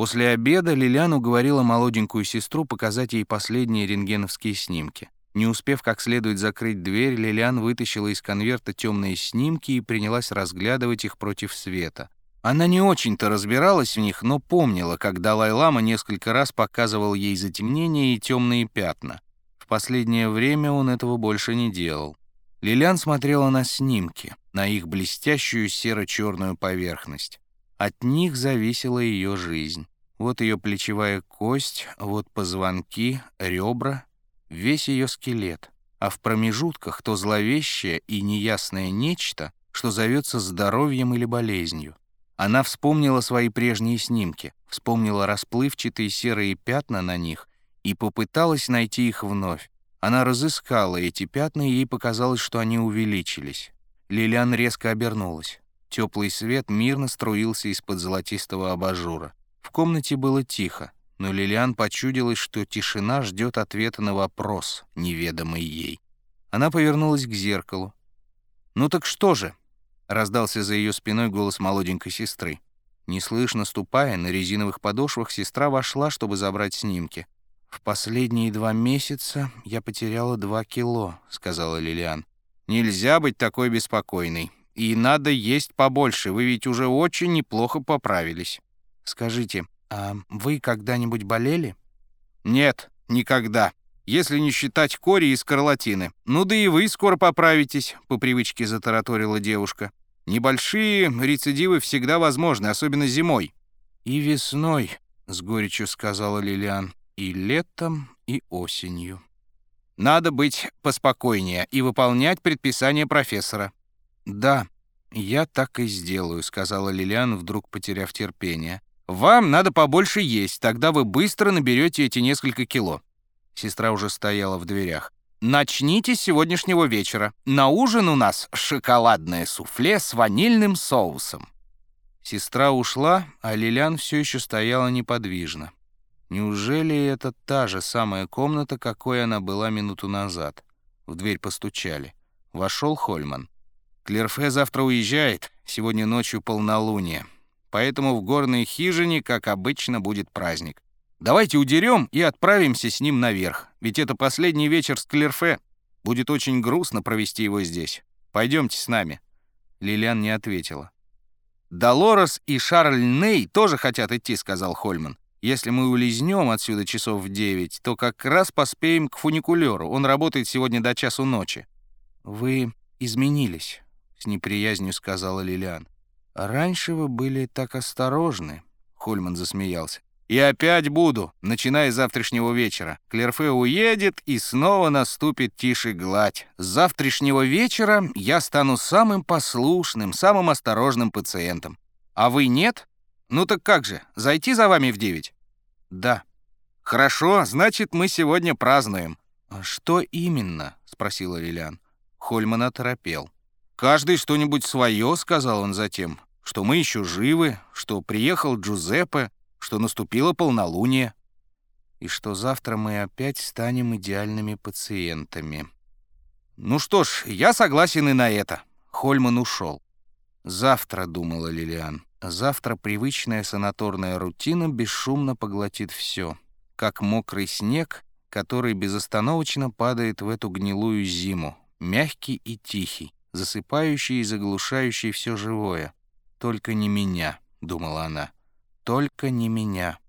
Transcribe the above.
После обеда Лилиан уговорила молоденькую сестру показать ей последние рентгеновские снимки. Не успев как следует закрыть дверь, Лилиан вытащила из конверта темные снимки и принялась разглядывать их против света. Она не очень-то разбиралась в них, но помнила, как Далай-лама несколько раз показывал ей затемнения и темные пятна. В последнее время он этого больше не делал. Лилиан смотрела на снимки, на их блестящую серо-черную поверхность. От них зависела ее жизнь. Вот ее плечевая кость, вот позвонки, ребра, весь ее скелет. А в промежутках то зловещее и неясное нечто, что зовется здоровьем или болезнью. Она вспомнила свои прежние снимки, вспомнила расплывчатые серые пятна на них и попыталась найти их вновь. Она разыскала эти пятна, и ей показалось, что они увеличились. Лилиан резко обернулась. Теплый свет мирно струился из-под золотистого абажура. В комнате было тихо, но Лилиан почудилась, что тишина ждет ответа на вопрос, неведомый ей. Она повернулась к зеркалу. «Ну так что же?» — раздался за ее спиной голос молоденькой сестры. Неслышно ступая, на резиновых подошвах сестра вошла, чтобы забрать снимки. «В последние два месяца я потеряла два кило», — сказала Лилиан. «Нельзя быть такой беспокойной», и надо есть побольше, вы ведь уже очень неплохо поправились. Скажите, а вы когда-нибудь болели? Нет, никогда. Если не считать кори и скарлатины. Ну да и вы скоро поправитесь, по привычке затараторила девушка. Небольшие рецидивы всегда возможны, особенно зимой. И весной, с горечью сказала Лилиан, и летом, и осенью. Надо быть поспокойнее и выполнять предписание профессора. «Да, я так и сделаю», — сказала Лилиан, вдруг потеряв терпение. «Вам надо побольше есть, тогда вы быстро наберете эти несколько кило». Сестра уже стояла в дверях. «Начните с сегодняшнего вечера. На ужин у нас шоколадное суфле с ванильным соусом». Сестра ушла, а Лилиан все еще стояла неподвижно. Неужели это та же самая комната, какой она была минуту назад? В дверь постучали. Вошел Хольман. Клерфе завтра уезжает, сегодня ночью полнолуние. Поэтому в горной хижине, как обычно, будет праздник. Давайте удерем и отправимся с ним наверх, ведь это последний вечер с Клерфе. Будет очень грустно провести его здесь. Пойдемте с нами». Лилиан не ответила. «Долорес и Шарль Ней тоже хотят идти», — сказал Хольман. «Если мы улизнем отсюда часов в девять, то как раз поспеем к фуникулеру. Он работает сегодня до часу ночи». «Вы изменились», с неприязнью сказала Лилиан. «Раньше вы были так осторожны», — Хольман засмеялся. «И опять буду, начиная с завтрашнего вечера. Клерфе уедет, и снова наступит тише гладь. С завтрашнего вечера я стану самым послушным, самым осторожным пациентом. А вы нет? Ну так как же, зайти за вами в девять?» «Да». «Хорошо, значит, мы сегодня празднуем». «А «Что именно?» — спросила Лилиан. Хольман оторопел. «Каждый что-нибудь свое», — сказал он затем, «что мы еще живы, что приехал Джузеппе, что наступило полнолуние, и что завтра мы опять станем идеальными пациентами». «Ну что ж, я согласен и на это». Хольман ушел. «Завтра», — думала Лилиан, — «завтра привычная санаторная рутина бесшумно поглотит все, как мокрый снег, который безостановочно падает в эту гнилую зиму, мягкий и тихий, засыпающий и заглушающий все живое. «Только не меня», — думала она, — «только не меня».